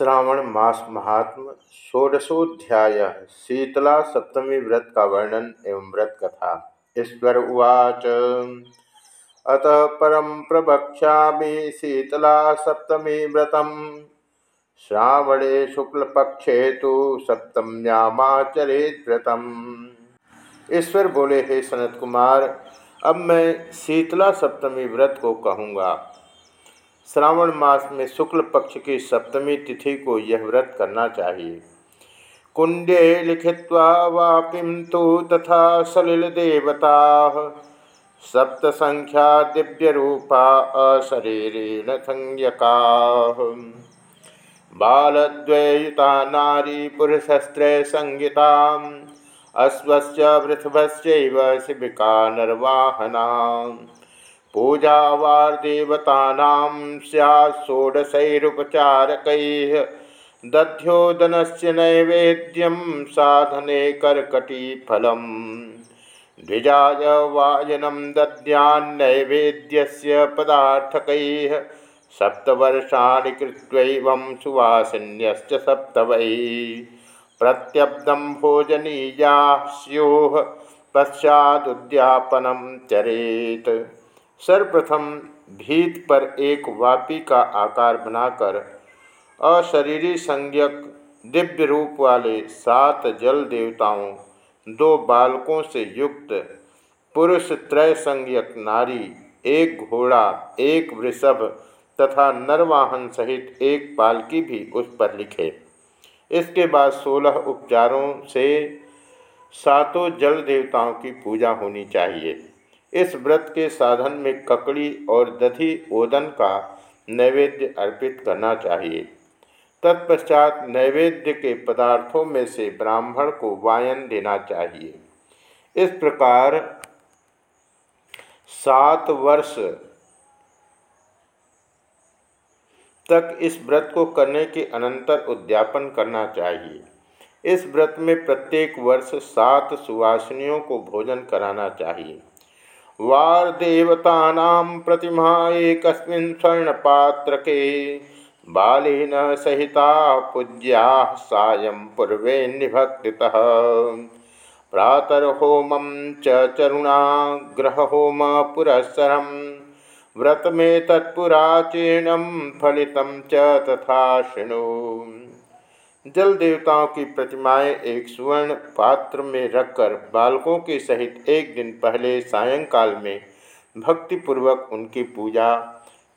श्रावण मास महात्म षोडशोध्याय शीतला सप्तमी व्रत का वर्णन एवं व्रत कथा। ईश्वर उवाच, अतः परम प्रवक्षा शीतला सप्तमी व्रत श्रावणे शुक्लपक्षे तो सप्तम्याचरित व्रतम। ईश्वर बोले, हे सनत कुमार, अब मैं शीतला सप्तमी व्रत को कहूँगा। श्रावण मास में शुक्ल पक्ष की सप्तमी तिथि को यह व्रत करना चाहिए। कुंडे लिखित्वा वापिम तो तथा सलिल देवता। सप्त संख्या दिव्य रूपा अशरीरेण संज्ञका। बालद्वयुता नारी पुरुषस्त्र संगीता अश्वस्य वृषभस्यैव शिविका नर्वाहना पूजावार्देवतानां स्यात् षोडशैरुपचारकैः दध्योदनस्य नैवेद्यं साधने कर्कटीफलम्। द्विजाय वायनं दद्यान्नैवेद्यस्य पदार्थकैः सप्तवर्षाणि कृत्वैवं सुवासिन्यश्च सप्त वै भोजनीयाः स्युः पश्चादुद्यापनं चरेत। सर्वप्रथम भीत पर एक वापी का आकार बनाकर अशरीरी संज्ञक दिव्य रूप वाले सात जल देवताओं, दो बालकों से युक्त पुरुष त्रय संज्ञक नारी, एक घोड़ा, एक वृषभ तथा नरवाहन सहित एक पालकी भी उस पर लिखे। इसके बाद सोलह उपचारों से सातों जल देवताओं की पूजा होनी चाहिए। इस व्रत के साधन में ककड़ी और दधि ओदन का नैवेद्य अर्पित करना चाहिए। तत्पश्चात नैवेद्य के पदार्थों में से ब्राह्मण को वायन देना चाहिए। इस प्रकार सात वर्ष तक इस व्रत को करने के अनंतर उद्यापन करना चाहिए। इस व्रत में प्रत्येक वर्ष सात सुवासिनियों को भोजन कराना चाहिए। वारदेवता प्रतिमा एक स्वर्णपात्रके बालेन सहिता पूज्या सायं पूर्वे निभक्तितः प्रातर्होमं च चरुणा ग्रहहोम पुरस्सरं व्रत में तत्पुराचीर्णं फलितं च तथा शृणु। जल देवताओं की प्रतिमाएँ एक सुवर्ण पात्र में रखकर बालकों के सहित एक दिन पहले सायंकाल में भक्तिपूर्वक उनकी पूजा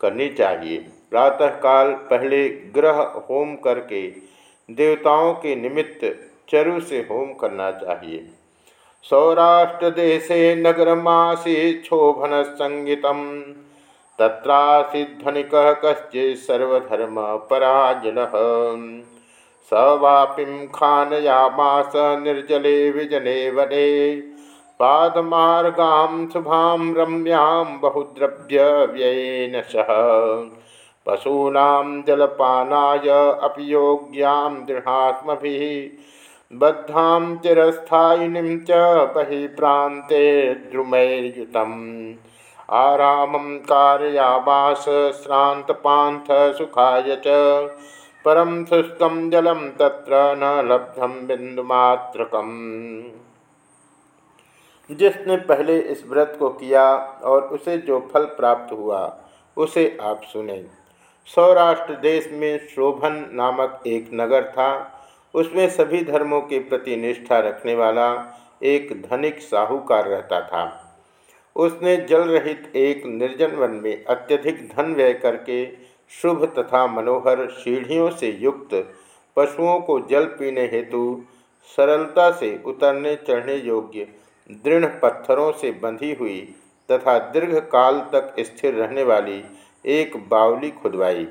करनी चाहिए। प्रातःकाल पहले ग्रह होम करके देवताओं के निमित्त चरु से होम करना चाहिए। सौराष्ट्र देशे नगरमासी क्षोभन संगीत तत्रासीधनिक कश्चि सर्वधर्म पराजन। स खानयामास निर्जले विजने वने। पादमार्गां शुभां रम्यां बहुद्रव्यव्ययेन सह। पशूनां जलपानाय अपि योग्यां दृढात्मभिः। बद्धां चिरस्थायिनीं च बहिप्रान्ते द्रुमैर्युतम्। आरामं कारयामास श्रान्तपान्थसुखाय च। परम शुष्कम जलम तत्र न लब्धम बिंदुमात्रकम जिसने पहले इस व्रत को किया और उसे जो फल प्राप्त हुआ, उसे आप सुने। सौराष्ट्र देश में शोभन नामक एक नगर था। उसमें सभी धर्मों के प्रति निष्ठा रखने वाला एक धनिक साहूकार रहता था। उसने जल रहित एक निर्जन वन में अत्यधिक धन व्यय करके शुभ तथा मनोहर सीढ़ियों से युक्त, पशुओं को जल पीने हेतु सरलता से उतरने, चढ़ने योग्य, दृढ़ पत्थरों से बंधी हुई तथा दीर्घ काल तक स्थिर रहने वाली एक बावली खुदवाई।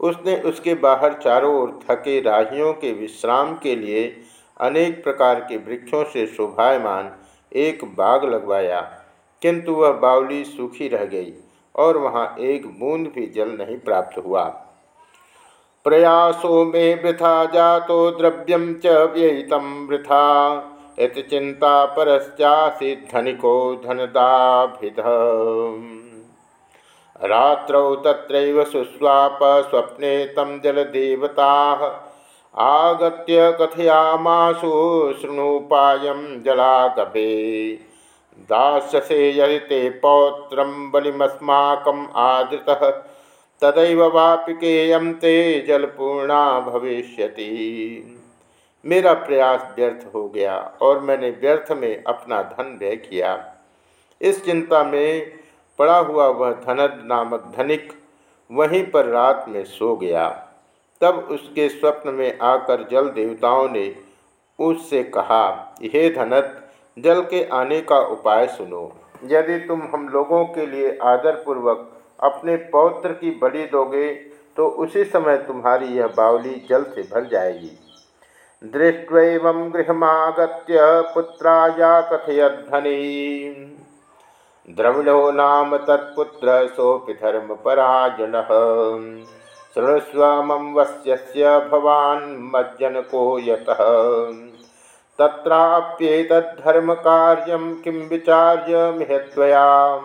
उसने उसके बाहर चारों ओर थके राहियों के विश्राम के लिए अनेक प्रकार के वृक्षों से शोभायमान एक बाग लगवाया, किंतु वह बावली सूखी रह गई। और वहाँ एक बूंद भी जल नहीं प्राप्त हुआ। प्रयासो में वृथा जातो द्रव्यम च व्ययित वृथा। इत चिंता परश्चासी धनिको धनदाभिध। रात्रौ तत्रैव सुस्वाप स्वप्ने तम जलदेवता। आगत्य कथयामासु शृणुपायं जलागभे। दास्यसे यदि ते पौत्रं बलिमस्माकम् आदृतः, तदैव वापिकेयं ते जलपूर्णा भविष्यति। मेरा प्रयास व्यर्थ हो गया और मैंने व्यर्थ में अपना धन व्यय किया। इस चिंता में पड़ा हुआ वह धनद नामक धनिक वहीं पर रात में सो गया। तब उसके स्वप्न में आकर जल देवताओं ने उससे कहा, हे धनत जल के आने का उपाय सुनो। यदि तुम हम लोगों के लिए आदरपूर्वक अपने पौत्र की बलि दोगे तो उसी समय तुम्हारी यह बावली जल से भर जाएगी। दृष्ट्व गृहमागत पुत्राया कथयध्वनि। द्रविड़ो नाम तत्पुत्र सोपि धर्म पराजन शृणुस्व मम वश्य भवान् मज्जनको यतः। तत्राप्येतद्धर्मकार्यं किं विचार्य मिहत्वया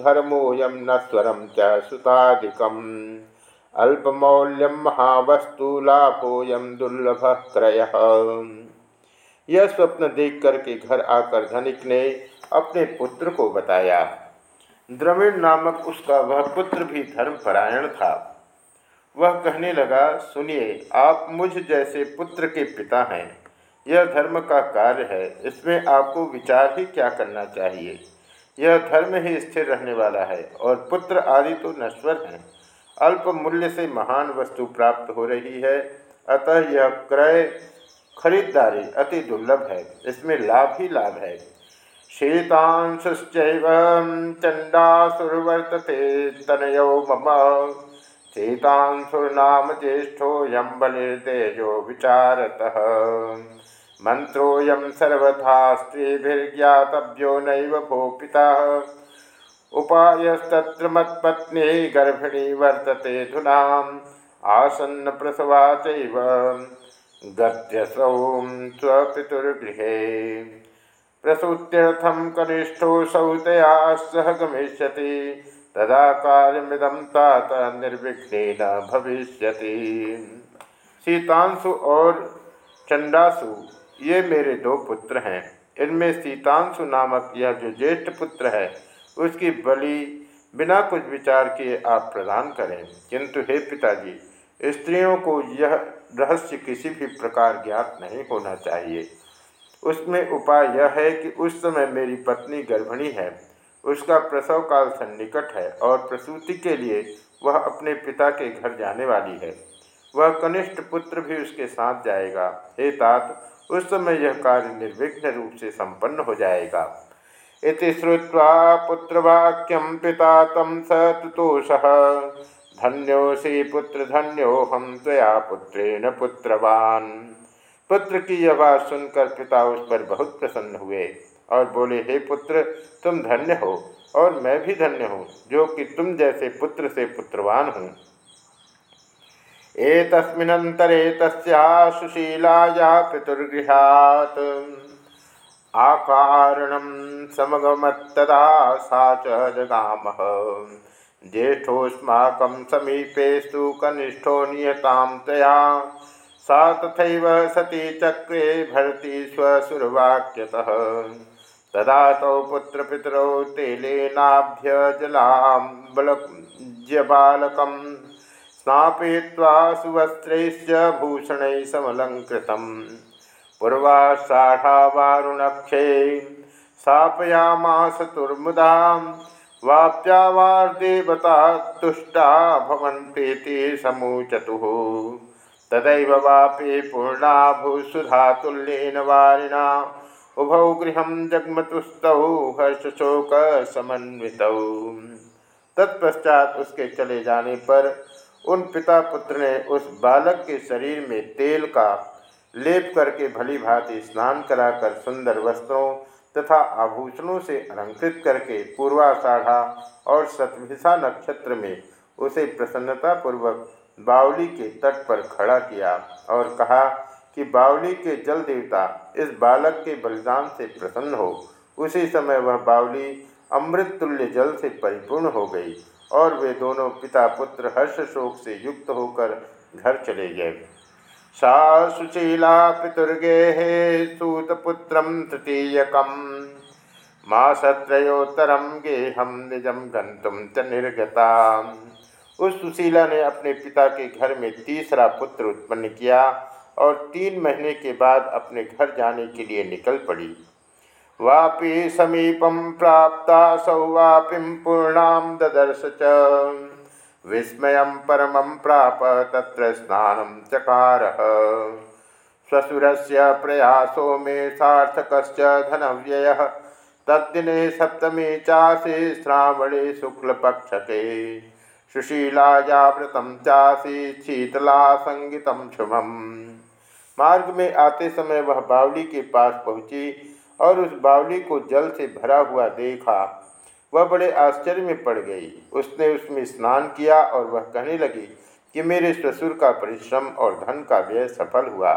धर्मोऽयं न स्वरं च सुतादिकम्। अल्पमौल्यम महावस्तु लाभोयम दुर्लभ क्रय यह स्वप्न देख करके घर आकर धनिक ने अपने पुत्र को बताया। द्रविड़ नामक उसका वह पुत्र भी धर्मपरायण था। वह कहने लगा, सुनिए, आप मुझ जैसे पुत्र के पिता हैं। यह धर्म का कार्य है। इसमें आपको विचार ही क्या करना चाहिए? यह धर्म ही स्थिर रहने वाला है और पुत्र आदि तो नश्वर हैं। अल्प मूल्य से महान वस्तु प्राप्त हो रही है। अतः यह क्रय खरीदारी अति दुर्लभ है। इसमें लाभ ही लाभ है। शीतांशुश्च चंडासुर्वर्तते तनयो मम शीतांशुर्नाम ज्येष्ठो यम बलिर्देजो विचारतः। मंत्रोयम सर्वथा स्त्रीभिर्ज्ञातव्यो नैव भो पिता उपायस्तत्र मत्पत्नी गर्भिणी वर्तते धुना आसन्न प्रसवा चैव। गत्यसौ स्वपितुर्गृहे। प्रसूत्यर्थं कनिष्ठोऽसौ तया सह गमिष्यति। तदा कार्यमिदं तात निर्विघ्नेन भविष्यति। सीतांशु और चंडासु, ये मेरे दो पुत्र हैं। इनमें सीतांशु नामक यह जो ज्येष्ठ पुत्र है, उसकी बलि बिना कुछ विचार किए आप प्रदान करें। किंतु हे पिताजी, स्त्रियों को यह रहस्य किसी भी प्रकार ज्ञात नहीं होना चाहिए। उसमें उपाय यह है कि उस समय मेरी पत्नी गर्भिणी है। उसका प्रसव काल सन्निकट है और प्रसूति के लिए वह अपने पिता के घर जाने वाली है। वह कनिष्ठ पुत्र भी उसके साथ जाएगा। हे तात, उस समय यह कार्य निर्विघ्न रूप से संपन्न हो जाएगा। इति श्रुवा पुत्रवाक्यम पिता तम स तुतोष। धन्योसी पुत्र धन्योहम तया पुत्रेण पुत्रवान। पुत्र की यह बात सुनकर पिता उस पर बहुत प्रसन्न हुए। और बोले, हे पुत्र, तुम धन्य हो, और मैं भी धन्य हूँ, जो कि तुम जैसे पुत्र से पुत्रवान हूँ। ए तस्मिनंतरे तस्या सुशीलाया पितुर्गृहात् आकारणं समगमत्तदा सा च जगामः। ज्येष्ठोऽस्माकं समीपेस्तु कनिष्ठो नियतां तया। सा तथैव सती चक्रे भरती स्वसुरवाक्यतः। तदा तौ पुत्रपितरौ तेलेनाभ्यजलाम्बलज्यबालकं स्नापयित्वा सुवस्त्रैश्च भूषणैः समलङ्कृतम् पूर्वाषाढ़ावारुणक्षे स्थापयामास तुर्मुदा वाप्यावार्देवता तुष्टा भवन्तेति समूचतुः। तदैव वापि पूर्णा भूसुधातुल्येन वारिणा उभौ गृहं जगमतुस्तौ हर्षशोकसमन्वितौ तत्पश्चात उसके चले जाने पर उन पिता पुत्र ने उस बालक के शरीर में तेल का लेप करके भली भांति स्नान कराकर सुंदर वस्त्रों तथा आभूषणों से अलंकृत करके पूर्वाषाढ़ा और सतभिषा नक्षत्र में उसे प्रसन्नतापूर्वक बावली के तट पर खड़ा किया और कहा कि बावली के जल देवता इस बालक के बलिदान से प्रसन्न हो। उसी समय वह बावली अमृत तुल्य जल से परिपूर्ण हो गई और वे दोनों पिता पुत्र हर्ष शोक से युक्त होकर घर चले गए। सा सुशीला पितुर्गे सूतपुत्र तृतीयकम मासत्रयोत्तरम गेहम निजम गंतुम च निर्गता उस सुशीला ने अपने पिता के घर में तीसरा पुत्र उत्पन्न किया। और तीन महीने के बाद अपने घर जाने के लिए निकल पड़ी। वापी समीपम प्राप्त सौवापी पूर्णाम ददर्श च। विस्मय परम प्राप तत्र स्नान चकार। ससुर से प्रयासो मे सार्थक धनव्यय। तद्दिने सप्तमी चासी श्रावणे शुक्लपक्षके। सुशीलायावृतम चासी शीतला संगीत शुभम मार्ग में आते समय वह बावली के पास पहुँची और उस बावली को जल से भरा हुआ देखा। वह बड़े आश्चर्य में पड़ गई। उसने उसमें स्नान किया और वह कहने लगी कि मेरे ससुर का परिश्रम और धन का व्यय सफल हुआ।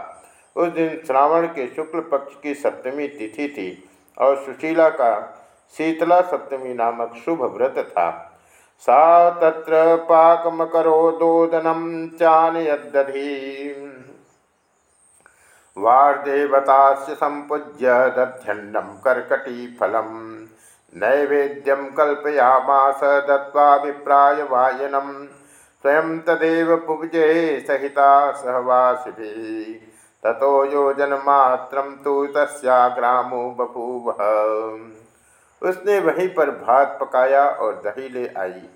उस दिन श्रावण के शुक्ल पक्ष की सप्तमी तिथि थी और सुशीला का शीतला सप्तमी नामक शुभ व्रत था। सा तत्र पाकमकरो दोदनम चान यदधी वार्देवतास्य सम्पूज्य दध्यन्नं कर्कटीफलं नैवेद्यं कल्पयामास दत्त्वाभिप्रायवायनं स्वयं तदेव पुब्जे सहिता सहवासिभिः। ततो योजनमात्रं तु तस्या ग्रामो बभूव। उसने वहीं पर भात पकाया और दही ले आई।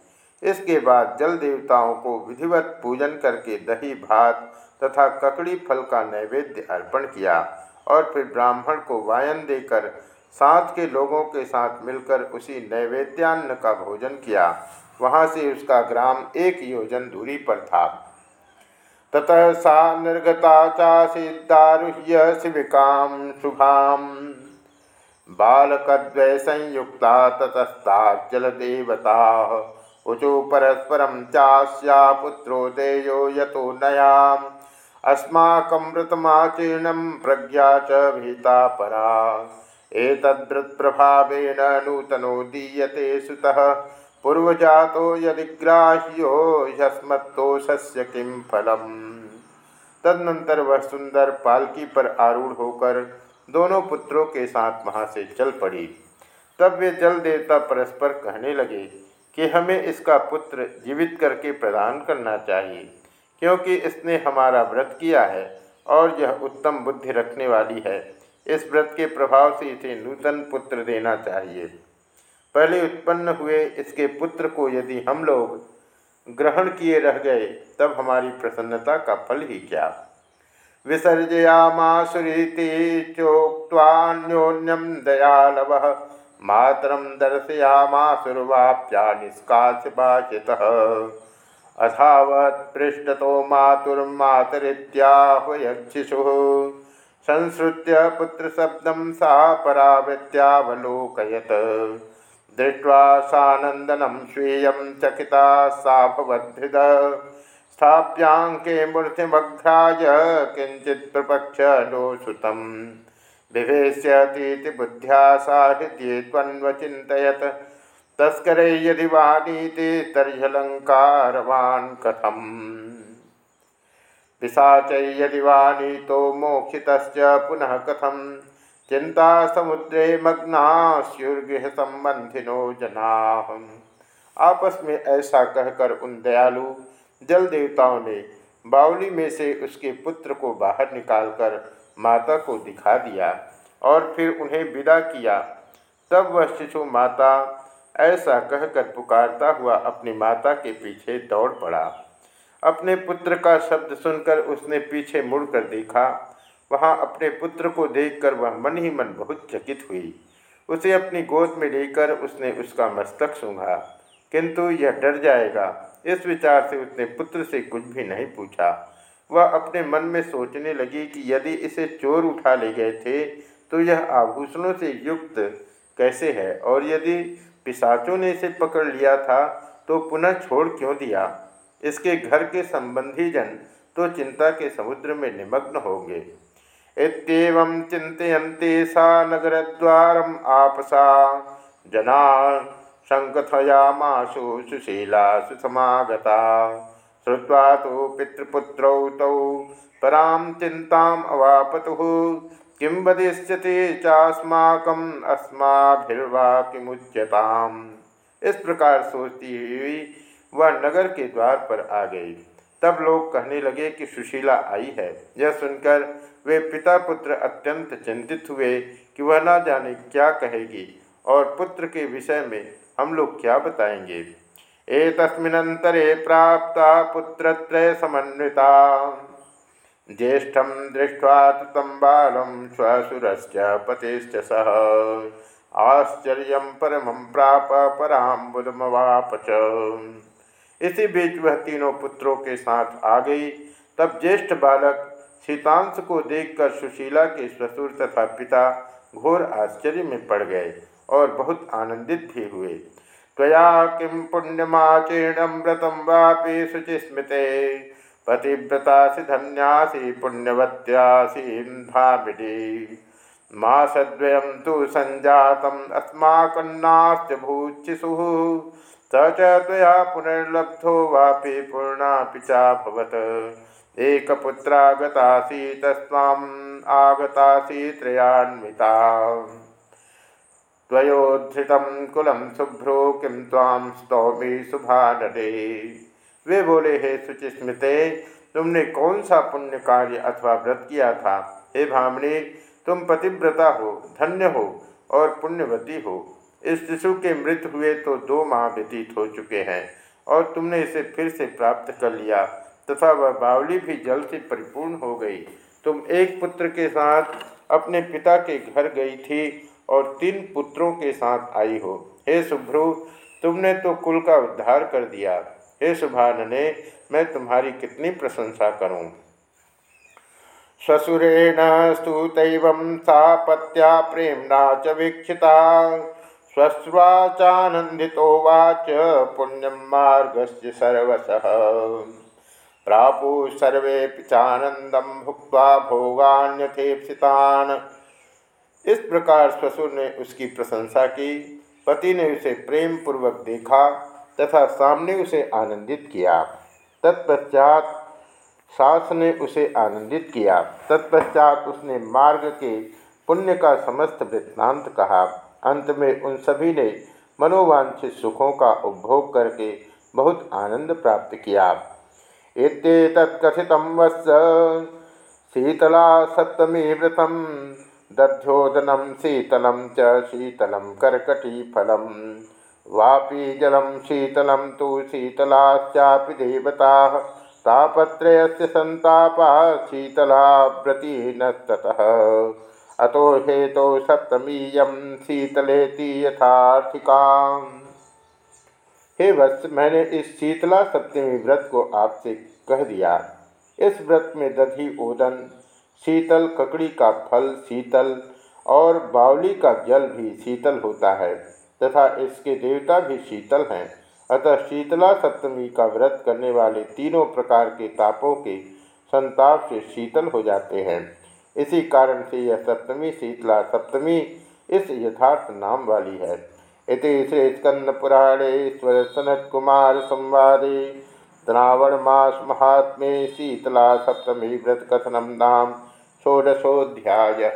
इसके बाद जल देवताओं को विधिवत पूजन करके दही, भात तथा ककड़ी फल का नैवेद्य अर्पण किया और फिर ब्राह्मण को वायन देकर साथ के लोगों के साथ मिलकर उसी नैवेद्यान्न का भोजन किया। वहाँ से उसका ग्राम एक योजन दूरी पर था। ततः सा निर्गता चासीदारुह्य शिविका शुभा। बालकद्वय संयुक्ता ततस्ता जलदेवता उचु परस्परम चास्या पुत्रो देयो यतो नयाम। अस्माकमृतमाचीर्णं प्रज्ञा च भीता परा। एतद्वृत्प्रभावेन नूतनो दीयते सुतः। पूर्वजातो यदि ग्राह्यो ह्यस्मत्तोषस्य किं फलम। तदनंतर वह सुंदर पालकी पर आरूढ़ होकर दोनों पुत्रों के साथ वहाँ से चल पड़ी। तब वे जल देवता परस्पर कहने लगे कि हमें इसका पुत्र जीवित करके प्रदान करना चाहिए। क्योंकि इसने हमारा व्रत किया है और यह उत्तम बुद्धि रखने वाली है। इस व्रत के प्रभाव से इसे नूतन पुत्र देना चाहिए। पहले उत्पन्न हुए इसके पुत्र को यदि हम लोग ग्रहण किए रह गए, तब हमारी प्रसन्नता का फल ही क्या? विसर्जया विसर्जयामासुरीति चोक्वान्योन्यम दयालव मातरम दर्शयामासुर्वाप्या निष्काशभाषितः अथावत पृष्ठतो मातुर्मातरित्याहुयक्षिषु संसृत्य पुत्रशब्दं सा परावृत्यावलोकयत। दृष्ट्वा सानन्दनं स्वीयं चकिता सा भवद्भृद। स्थाप्याङ्के मूर्तिमघ्राय किञ्चित् प्रपक्ष नो सुतं बुद्ध्या साहित्ये त्वन्वचिन्तयत् तस्कर यदि वानीते तर्ह्यलंकारवान् कथम? पिशाच यदि वानीतो मोक्षित पुनः कथम? चिंता समुद्रे मग्नास्युर्गृह संबंधिनो जना। आपस में ऐसा कहकर उन दयालु जल देवताओं ने बावली में से उसके पुत्र को बाहर निकालकर माता को दिखा दिया और फिर उन्हें विदा किया। तब वह शिशु माता ऐसा कहकर पुकारता हुआ अपनी माता के पीछे दौड़ पड़ा। अपने पुत्र का शब्द सुनकर उसने पीछे मुड़कर देखा। वहाँ अपने पुत्र को देखकर वह मन ही मन बहुत चकित हुई। उसे अपनी गोद में लेकर उसने उसका मस्तक सूंघा। किंतु यह डर जाएगा। इस विचार से उसने पुत्र से कुछ भी नहीं पूछा। वह अपने मन में सोचने लगी कि यदि इसे चोर उठा ले गए थे तो यह आभूषणों से युक्त कैसे है? और यदि पिशाचों ने इसे पकड़ लिया था तो पुनः छोड़ क्यों दिया? इसके घर के संबंधी जन तो चिंता के समुद्र में निमग्न होंगे इतम चिंतते सा नगर द्वार आपसा। जना शङ्कथयामाशु सुशीला सुसमागता श्रुवा तो पितृपुत्रौ तौ परां चिंताम अवापतुः। किं वदिष्यति चास्माकम् अस्माभिर्वा किमुच्यताम् इस प्रकार सोचती हुई वह नगर के द्वार पर आ गई। तब लोग कहने लगे कि सुशीला आई है। यह सुनकर वे पिता पुत्र अत्यंत चिंतित हुए कि वह न जाने क्या कहेगी और पुत्र के विषय में हम लोग क्या बताएँगे। एतस्मिन्नन्तरे प्राप्ता पुत्रत्रय समन्विता ज्येष्ठं दृष्ट्वा तं बालं श्वशुरश्च पतिश्च सह आश्चर्य परमं प्राप पराम्बुदमवाप च इसी बीच वह तीनों पुत्रों के साथ आ गई। तब ज्येष्ठ बालक शीतांश को देखकर सुशीला के ससुर तथा पिता घोर आश्चर्य में पड़ गए और बहुत आनंदित भी हुए। त्वया किं पुण्यमाचीर्णं व्रतं वापि शुचिस्मृते। पतिव्रतासि धन्यासि पुण्यवत्यासि भामिनी। मासद्वयं तु सञ्जातम् अस्माकन्नाश्च भूचिषुः स च त्वया पुनर्लब्धो वापि पूर्णापि चाभवत् एकपुत्रागतासि तस्माम् आगतासि त्रयान्विता त्वयोद्धृत कुलम शुभ्रो किम ताम स्तौमी शुभानडे वे बोले, हे सुचिस्मृते, तुमने कौन सा पुण्य कार्य अथवा व्रत किया था? हे भामनी तुम पतिव्रता हो, धन्य हो और पुण्यवती हो। इस शिशु के मृत हुए तो दो माह व्यतीत हो चुके हैं और तुमने इसे फिर से प्राप्त कर लिया तथा वह बावली भी जल से परिपूर्ण हो गई। तुम एक पुत्र के साथ अपने पिता के घर गई थी और तीन पुत्रों के साथ आई हो। हे सुभ्रु, तुमने तो कुल का उद्धार कर दिया। हे शुभानने मैं तुम्हारी कितनी प्रशंसा करूँ? ससुरेण स्तुत सा पत्या प्रेमना च वीक्षिता स्वस्वाचानंदितो वाच पुण्यम मार्गस्य सर्वश। प्रापु सर्वे चानंदम भुक्त भोगान्यथेप्सितान्। इस प्रकार ससुर ने उसकी प्रशंसा की, पति ने उसे प्रेम पूर्वक देखा। तथा सामने उसे आनंदित किया। तत्पश्चात सास ने उसे आनंदित किया। तत्पश्चात उसने मार्ग के पुण्य का समस्त वृत्तांत कहा। अंत में उन सभी ने मनोवांछित सुखों का उपभोग करके बहुत आनंद प्राप्त किया। इतने तत्कथित वत्स शीतला सप्तमी व्रतम दध्योदनम शीतलम च शीतलं कर्कटीफलं वापी जलं शीतलं तु शीतलाश्चापि देवताः, तापत्रयस्य सन्तापः शीतलाव्रतीनस्ततः। अतो हेतो सप्तमीयं शीतलेति यथार्थिका हे वत्स, मैंने इस शीतला सप्तमी व्रत को आपसे कह दिया। इस व्रत में दधि ओदन, शीतल ककड़ी का फल शीतल और बावली का जल भी शीतल होता है। तथा इसके देवता भी शीतल हैं। अतः शीतला सप्तमी का व्रत करने वाले तीनों प्रकार के तापों के संताप से शीतल हो जाते हैं। इसी कारण से यह सप्तमी शीतला सप्तमी इस यथार्थ नाम वाली है। इति श्री सनत कुमार संवादे द्रावण मास महात्मे शीतला सप्तमी व्रत कथनम नाम षोडशोऽध्यायः।